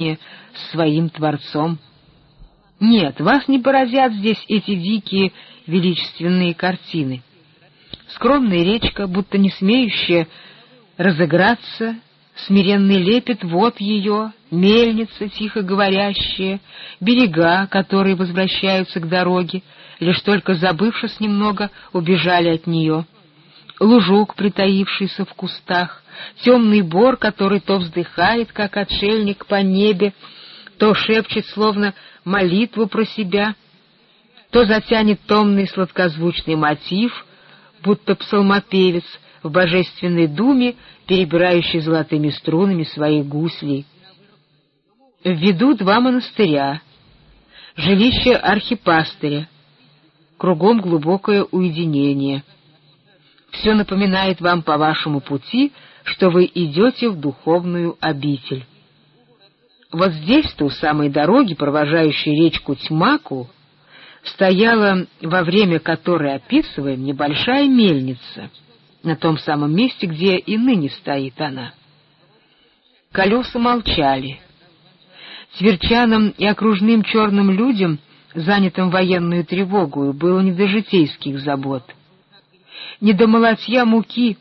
с своим Творцом. Нет, вас не поразят здесь эти дикие величественные картины. Скромная речка, будто не смеющая разыграться, смиренный лепет вот ее, мельница, тихо говорящая, берега, которые возвращаются к дороге, лишь только забывшись немного, убежали от нее. Лужок, притаившийся в кустах, темный бор, который то вздыхает, как отшельник по небе, то шепчет, словно молитву про себя, то затянет томный сладкозвучный мотив, будто псалмопевец в божественной думе, перебирающий золотыми струнами своих гуслей. В виду два монастыря, жилище архипастыря, кругом глубокое уединение. Все напоминает вам по вашему пути, что вы идете в духовную обитель. Вот здесь-то у самой дороги, провожающей речку Тьмаку, стояла во время которой описываем небольшая мельница, на том самом месте, где и ныне стоит она. Колеса молчали. Тверчанам и окружным черным людям, занятым военную тревогу, было не до житейских забот. Не до молотья муки,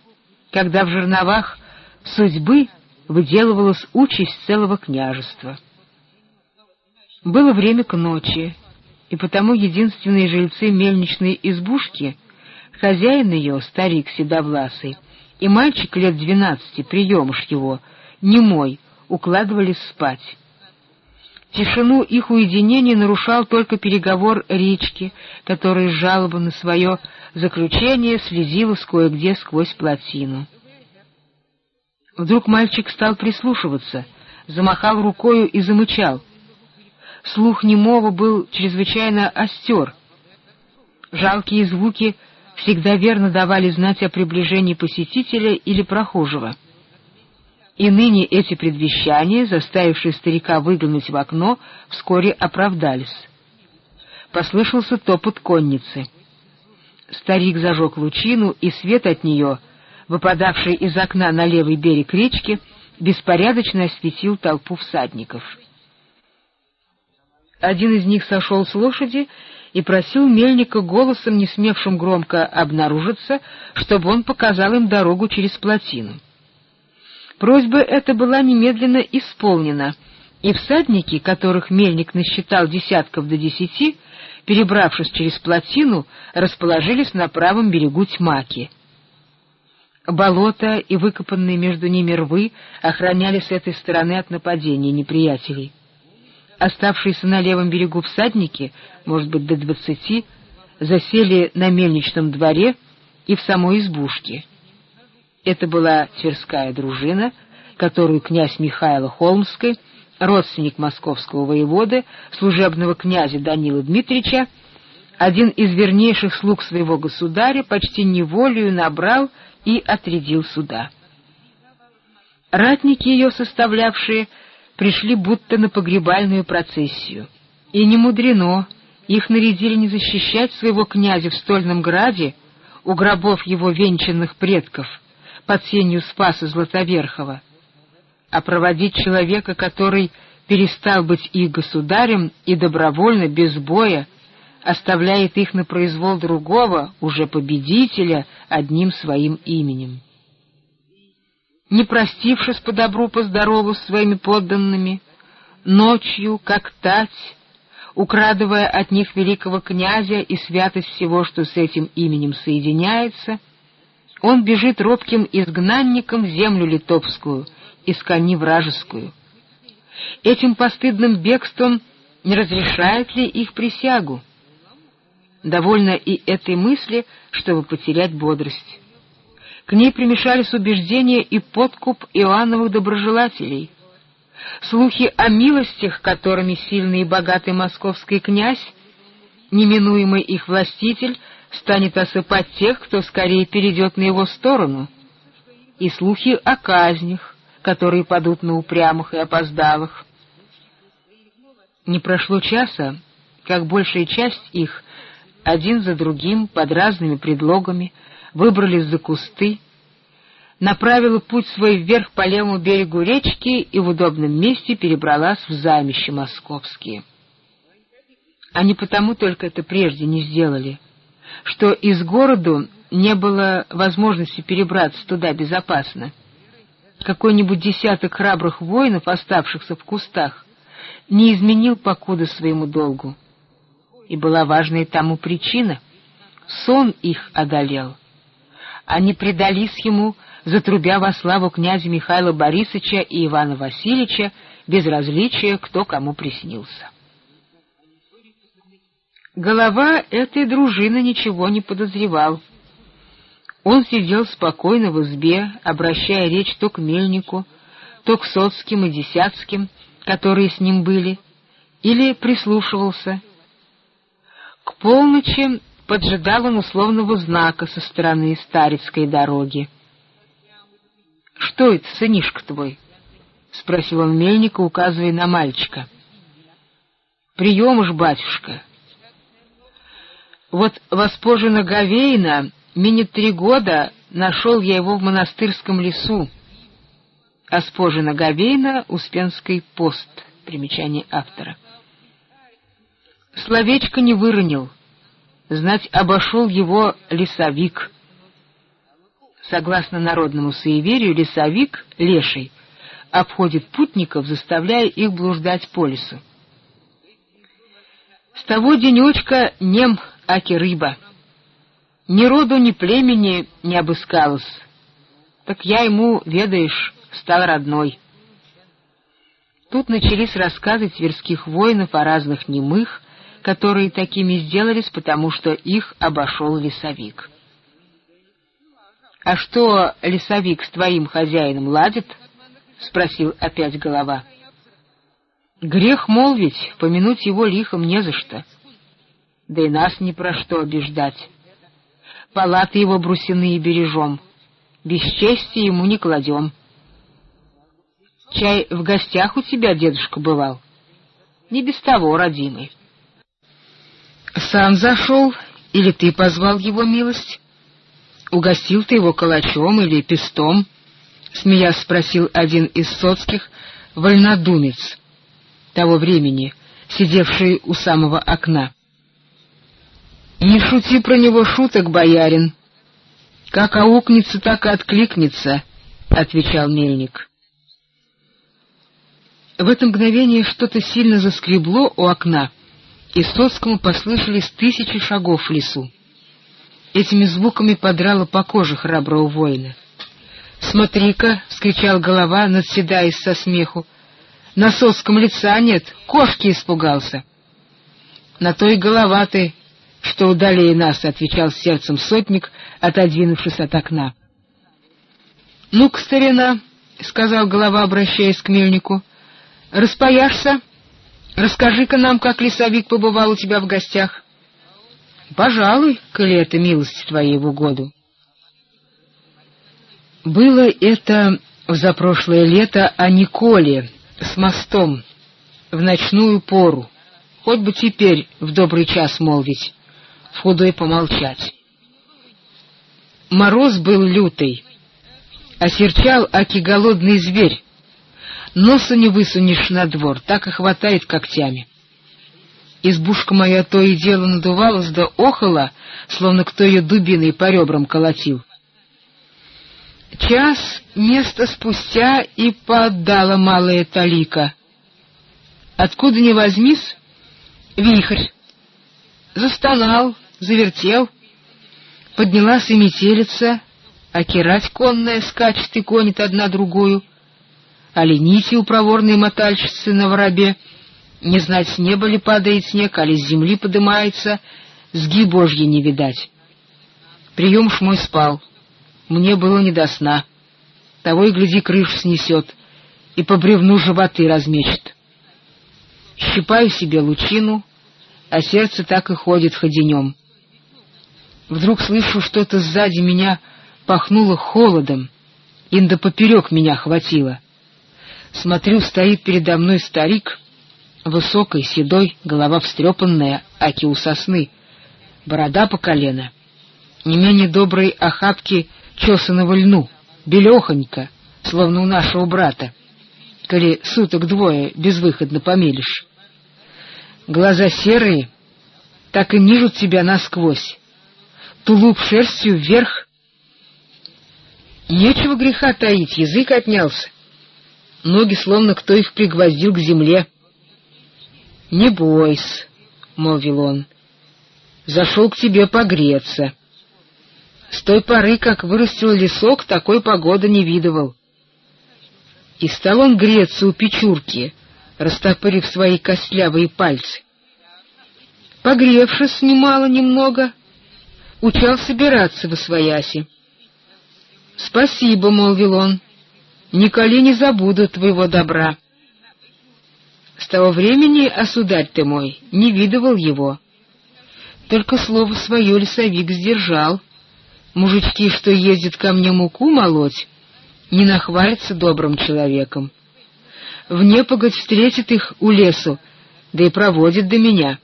когда в жерновах судьбы выделывалась участь целого княжества. Было время к ночи, и потому единственные жильцы мельничной избушки, хозяин ее, старик седовласый, и мальчик лет двенадцати, приемыш его, немой, укладывались спать. Тишину их уединения нарушал только переговор речки, которая с жалобы на свое заключение слезилась кое-где сквозь плотину. Вдруг мальчик стал прислушиваться, замахал рукою и замычал. Слух немого был чрезвычайно остер. Жалкие звуки всегда верно давали знать о приближении посетителя или прохожего. И ныне эти предвещания, заставившие старика выглянуть в окно, вскоре оправдались. Послышался топот конницы. Старик зажег лучину, и свет от нее — выпадавший из окна на левый берег речки, беспорядочно осветил толпу всадников. Один из них сошел с лошади и просил мельника голосом, не смевшим громко обнаружиться, чтобы он показал им дорогу через плотину. Просьба эта была немедленно исполнена, и всадники, которых мельник насчитал десятков до десяти, перебравшись через плотину, расположились на правом берегу Тьмаки — Болото и выкопанные между ними рвы охраняли с этой стороны от нападения неприятелей. Оставшиеся на левом берегу всадники, может быть, до двадцати, засели на мельничном дворе и в самой избушке. Это была Тверская дружина, которую князь Михайло Холмский, родственник московского воеводы, служебного князя Данила Дмитрича, один из вернейших слуг своего государя, почти неволею набрал и отрядил сюда. Ратники ее составлявшие пришли будто на погребальную процессию. И не мудрено, их нарядили не защищать своего князя в стольном граде, у гробов его венчанных предков, под сенью Спаса Златоверхова, а проводить человека, который перестал быть их государем и добровольно, без боя, оставляет их на произвол другого, уже победителя, одним своим именем. Не простившись по добру, по здорову с своими подданными, ночью, как тать, украдывая от них великого князя и святость всего, что с этим именем соединяется, он бежит робким изгнанником в землю литовскую, из кони вражескую. Этим постыдным бегством не разрешает ли их присягу? Довольно и этой мысли, чтобы потерять бодрость. К ней примешались убеждения и подкуп Иоанновых доброжелателей. Слухи о милостях, которыми сильный и богатый московский князь, неминуемый их властитель, станет осыпать тех, кто скорее перейдет на его сторону, и слухи о казнях, которые падут на упрямых и опоздалых. Не прошло часа, как большая часть их один за другим, под разными предлогами, выбрались за кусты, направила путь свой вверх по левому берегу речки и в удобном месте перебралась в займище московские. Они потому только это прежде не сделали, что из города не было возможности перебраться туда безопасно. Какой-нибудь десяток храбрых воинов, оставшихся в кустах, не изменил покуда своему долгу. И была важная тому причина — сон их одолел. Они предались ему, затрубя во славу князя Михаила Борисовича и Ивана Васильевича, без различия, кто кому приснился. Голова этой дружины ничего не подозревал. Он сидел спокойно в избе, обращая речь то к Мельнику, то к Соцким и Десятским, которые с ним были, или прислушивался. К полночи поджидал он условного знака со стороны Старицкой дороги. — Что это, сынишка твой? — спросил он Мельника, указывая на мальчика. — Прием уж, батюшка. Вот воспожина Гавейна Минет три года нашел я его в монастырском лесу. Аспожина Гавейна, Успенский пост. Примечание автора. Словечко не выронил. Знать, обошел его лесовик. Согласно народному суеверию, лесовик, леший, обходит путников, заставляя их блуждать по лесу. С того денечка нем аки рыба — ни роду, ни племени не обыскалась. Так я ему, ведаешь, стал родной. Тут начались рассказы тверских воинов о разных немых, которые такими сделались, потому что их обошел лесовик. — А что лесовик с твоим хозяином ладит? — спросил опять голова. — Грех молвить, помянуть его лихом не за что. Да и нас ни про что обиждать палаты его брусяные бережем, бесчестие ему не кладем. Чай в гостях у тебя, дедушка, бывал? Не без того, родимый. Сам зашел, или ты позвал его милость? Угостил ты его калачом или пестом? Смеясь спросил один из соцких, вольнодумец того времени, сидевший у самого окна. Не шути про него шуток, боярин. Как аукнется, так и откликнется, — отвечал мельник. В это мгновение что-то сильно заскребло у окна, и Соцкому послышались тысячи шагов в лесу. Этими звуками подрало по коже храброго воина. «Смотри-ка!» — вскричал голова, надседаясь со смеху. «На Соцком лица нет, кошки испугался!» «На то и голова ты, что удалее нас, — отвечал сердцем сотник, отодвинувшись от окна. — Ну-ка, старина, — сказал голова, обращаясь к мельнику, — распояшься? Расскажи-ка нам, как лесовик побывал у тебя в гостях. — Пожалуй, коли это милость твоей в угоду. Было это в запрошлое лето о Николе с мостом в ночную пору, хоть бы теперь в добрый час молвить худой помолчать. Мороз был лютый, осерчал аки голодный зверь. Носа не высунешь на двор, так и хватает когтями. Избушка моя то и дело надувалась да охала, словно кто ее дубиной по ребрам колотил. Час место спустя и поддала малая талика. Откуда ни возьмись, вихрь. Застонал, завертел. Поднялась и метелица, а керать конная скачет и гонит одна другую. А лените у проворной мотальщицы на воробе, не знать, с неба ли падает снег, а ли с земли подымается, сги божьи не видать. Прием ж мой спал, мне было не до сна. Того и гляди, крышу снесет, и по бревну животы размечет. Щипаю себе лучину, а сердце так и ходит ходенем. Вдруг слышу, что-то сзади меня пахнуло холодом, инда поперек меня хватило. Смотрю, стоит передо мной старик, высокий, седой, голова встрепанная, аки у сосны, борода по колено, не менее доброй охапки чесаного льну белехонько, словно у нашего брата, коли суток двое безвыходно помелишь. Глаза серые, так и нижут тебя насквозь, тулуп шерстью вверх. Нечего греха таить, язык отнялся. Ноги словно кто их пригвоздил к земле. — Не бойся, — молвил он, — зашел к тебе погреться. С той поры, как вырастил лесок, такой погоды не видывал. И стал он греться у печурки, растопырив свои костлявые пальцы. Погревшись немало немного, учал собираться в освояси. — Спасибо, — молвил он, — николи не забуду твоего добра. С того времени, осударь ты мой, не видывал его. Только слово свое лесовик сдержал. Мужички, что ездят ко мне муку молоть, не нахвалятся добрым человеком. В непогодь встретит их у лесу, да и проводит до меня.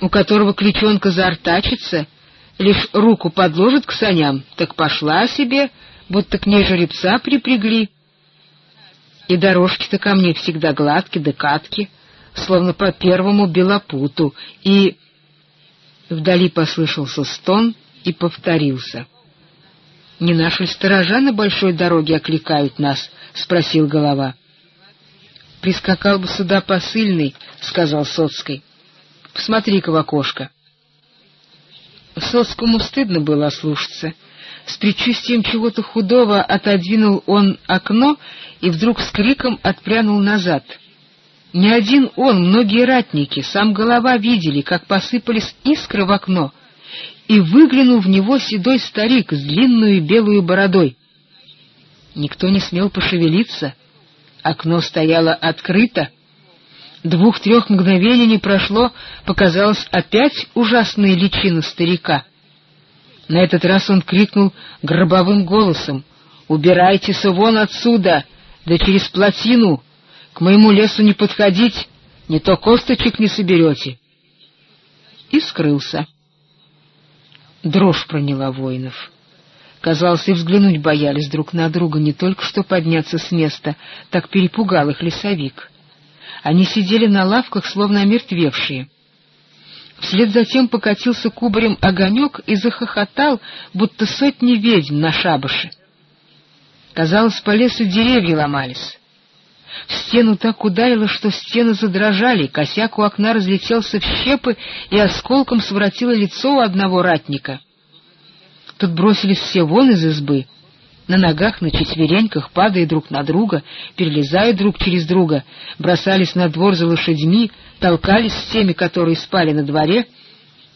У которого кличонка заортачится, лишь руку подложит к саням, так пошла себе, будто к ней жеребца припрягли. И дорожки-то ко мне всегда гладкие да катки, словно по первому белопуту, и... Вдали послышался стон и повторился. — Не наши сторожа на большой дороге окликают нас? — спросил голова. — Прискакал бы сюда посыльный, — сказал Соцкой. — Посмотри-ка в окошко. Соцкому стыдно было ослушаться. С предчувствием чего-то худого отодвинул он окно и вдруг с криком отпрянул назад. Не один он, многие ратники, сам голова видели, как посыпались искры в окно, и выглянул в него седой старик с длинную белую бородой. Никто не смел пошевелиться, окно стояло открыто. Двух-трех мгновений не прошло, показалось опять ужасная личина старика. На этот раз он крикнул гробовым голосом «Убирайтесь вон отсюда, да через плотину! К моему лесу не подходить, не то косточек не соберете!» И скрылся. Дрожь проняла воинов. Казалось, и взглянуть боялись друг на друга, не только что подняться с места, так перепугал их лесовик. Они сидели на лавках, словно омертвевшие. Вслед за тем покатился кубарем огонек и захохотал, будто сотни ведьм на шабаше. Казалось, по лесу деревья ломались. В стену так ударило, что стены задрожали, косяк у окна разлетелся в щепы и осколком своротило лицо у одного ратника. Тут бросились все вон из избы, на ногах, на четвереньках, падая друг на друга, перелезая друг через друга, бросались на двор за лошадьми, толкались с теми, которые спали на дворе,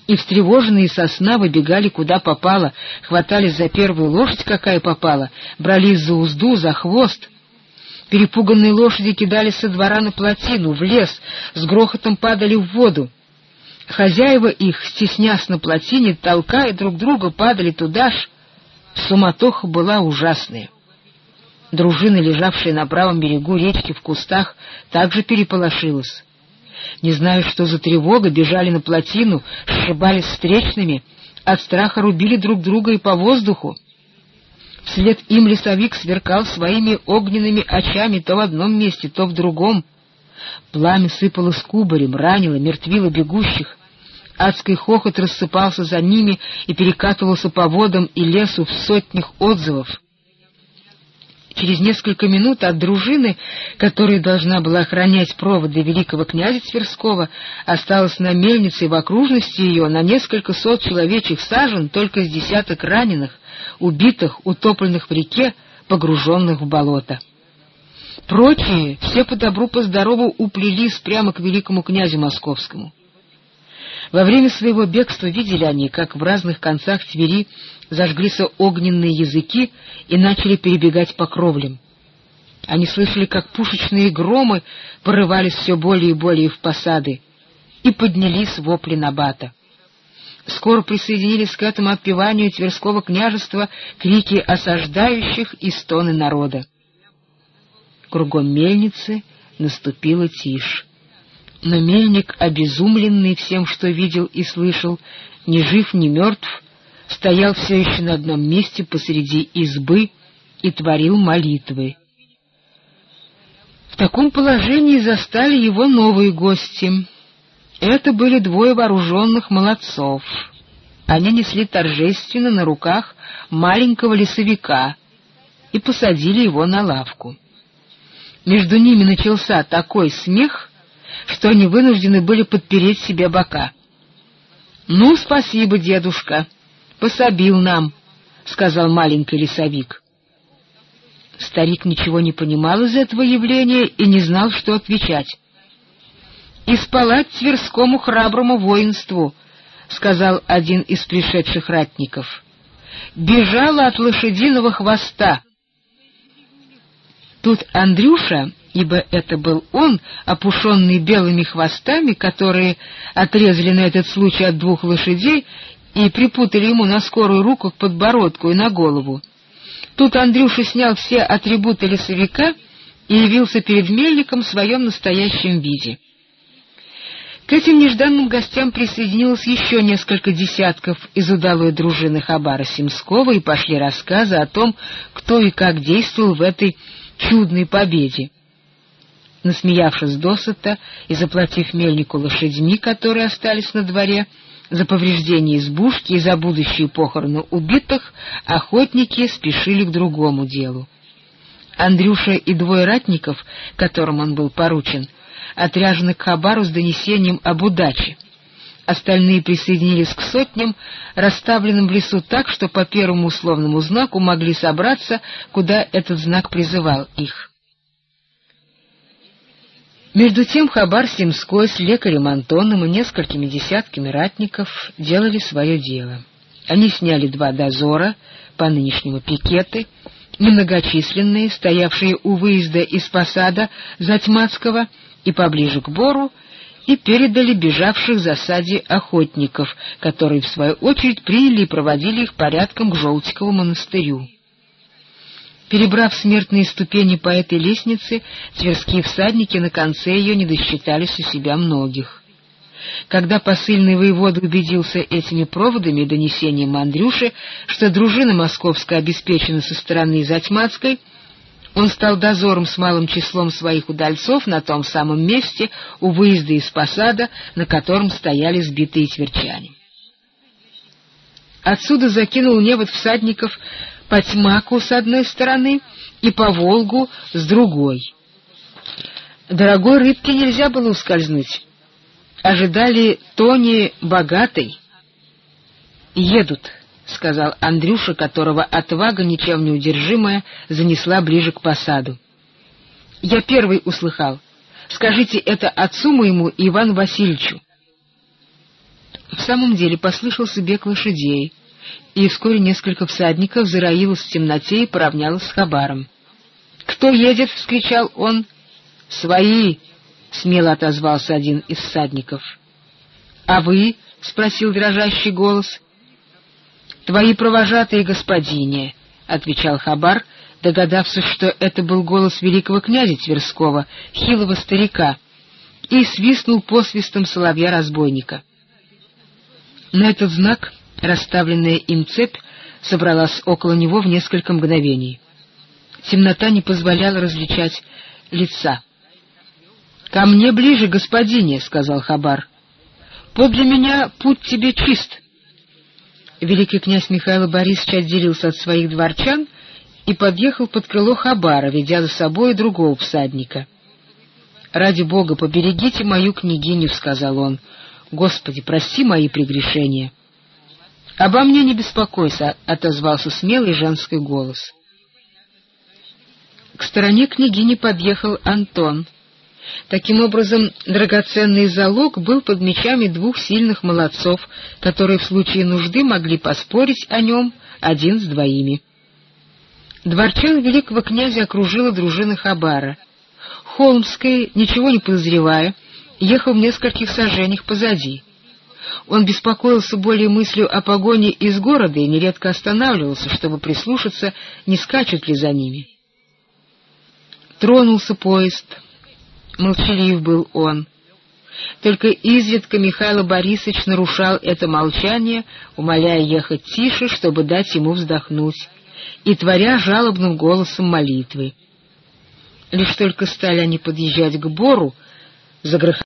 и встревоженные со сна выбегали куда попало, хватались за первую лошадь, какая попала, брались за узду, за хвост. Перепуганные лошади кидались со двора на плотину, в лес, с грохотом падали в воду. Хозяева их, стеснясь на плотине, толкая друг друга, падали туда ж, Суматоха была ужасная. Дружина, лежавшая на правом берегу речки в кустах, также переполошилась. Не знаю, что за тревога, бежали на плотину, сшибались встречными, от страха рубили друг друга и по воздуху. Вслед им лесовик сверкал своими огненными очами то в одном месте, то в другом. Пламя сыпало с кубарем, ранило, мертвило бегущих. Адский хохот рассыпался за ними и перекатывался по водам и лесу в сотнях отзывов. Через несколько минут от дружины, которая должна была охранять проводы великого князя Тверского, осталось на мельнице и в окружности ее на несколько сот человечьих сажен только с десяток раненых, убитых, утопленных в реке, погруженных в болото. Прочие все по добру по здорову уплелись прямо к великому князю московскому. Во время своего бегства видели они, как в разных концах Твери зажглись огненные языки и начали перебегать по кровлям. Они слышали, как пушечные громы порывались все более и более в посады, и поднялись вопли Набата. Скоро присоединились к этому отпеванию Тверского княжества крики осаждающих и стоны народа. Кругом мельницы наступила тишь. Но мельник, обезумленный всем, что видел и слышал, ни жив, ни мертв, стоял все еще на одном месте посреди избы и творил молитвы. В таком положении застали его новые гости. Это были двое вооруженных молодцов. Они несли торжественно на руках маленького лесовика и посадили его на лавку. Между ними начался такой смех, что они вынуждены были подпереть себе бока. — Ну, спасибо, дедушка, пособил нам, — сказал маленький лесовик. Старик ничего не понимал из этого явления и не знал, что отвечать. «И спалать Тверскому храброму воинству», — сказал один из пришедших ратников. «Бежала от лошадиного хвоста». Тут Андрюша, ибо это был он, опушенный белыми хвостами, которые отрезали на этот случай от двух лошадей и припутали ему на скорую руку к подбородку и на голову, Тут Андрюша снял все атрибуты лесовика и явился перед мельником в своем настоящем виде. К этим нежданным гостям присоединилось еще несколько десятков из удалой дружины Хабара Семского, и пошли рассказы о том, кто и как действовал в этой чудной победе. Насмеявшись досыта и заплатив мельнику лошадьми, которые остались на дворе, за повреждение избушки и за будущие похороны убитых охотники спешили к другому делу. Андрюша и двое ратников, которым он был поручен, отряжены к Хабару с донесением об удаче. Остальные присоединились к сотням, расставленным в лесу так, что по первому условному знаку могли собраться, куда этот знак призывал их. Между тем Хабар Семской с лекарем Антоном и несколькими десятками ратников делали свое дело. Они сняли два дозора, по нынешнему пикеты, немногочисленные, стоявшие у выезда из посада Затьмацкого и поближе к Бору, и передали бежавших засаде охотников, которые, в свою очередь, приняли и проводили их порядком к Желтикову монастырю. Перебрав смертные ступени по этой лестнице, тверские всадники на конце ее не досчитались у себя многих. Когда посыльный воевода убедился этими проводами и донесением Андрюши, что дружина московская обеспечена со стороны Затьмацкой, он стал дозором с малым числом своих удальцов на том самом месте у выезда из посада, на котором стояли сбитые тверчане. Отсюда закинул невод всадников по Тьмаку с одной стороны и по Волгу с другой. Дорогой рыбке нельзя было ускользнуть. Ожидали Тони богатой. «Едут», — сказал Андрюша, которого отвага, ничем не удержимая, занесла ближе к посаду. «Я первый услыхал. Скажите это отцу моему Ивану Васильевичу». В самом деле послышался бег лошадей, и вскоре несколько всадников зароилось в темноте и поравнялось с Хабаром. «Кто едет?» — вскричал он. «Свои!» — смело отозвался один из всадников. «А вы?» — спросил дрожащий голос. «Твои провожатые, господине!» — отвечал Хабар, догадавшись, что это был голос великого князя Тверского, хилого старика, и свистнул посвистом соловья-разбойника. На этот знак Расставленная им цепь собралась около него в несколько мгновений. Темнота не позволяла различать лица. — Ко мне ближе, господине, — сказал Хабар. — Подле меня путь тебе чист. Великий князь Михаил Борисович отделился от своих дворчан и подъехал под крыло Хабара, ведя за собой другого всадника. — Ради бога, поберегите мою княгиню, — сказал он. — Господи, прости мои прегрешения. — «Обо мне не беспокойся», — отозвался смелый женский голос. К стороне княгини подъехал Антон. Таким образом, драгоценный залог был под мечами двух сильных молодцов, которые в случае нужды могли поспорить о нем один с двоими. Дворчан великого князя окружила дружина Хабара. Холмский, ничего не подозревая, ехал в нескольких сажениях позади. Он беспокоился более мыслью о погоне из города и нередко останавливался, чтобы прислушаться, не скачут ли за ними. Тронулся поезд. Молчалив был он. Только изредка Михаил Борисович нарушал это молчание, умоляя ехать тише, чтобы дать ему вздохнуть, и творя жалобным голосом молитвы. Лишь только стали они подъезжать к бору, загрохотали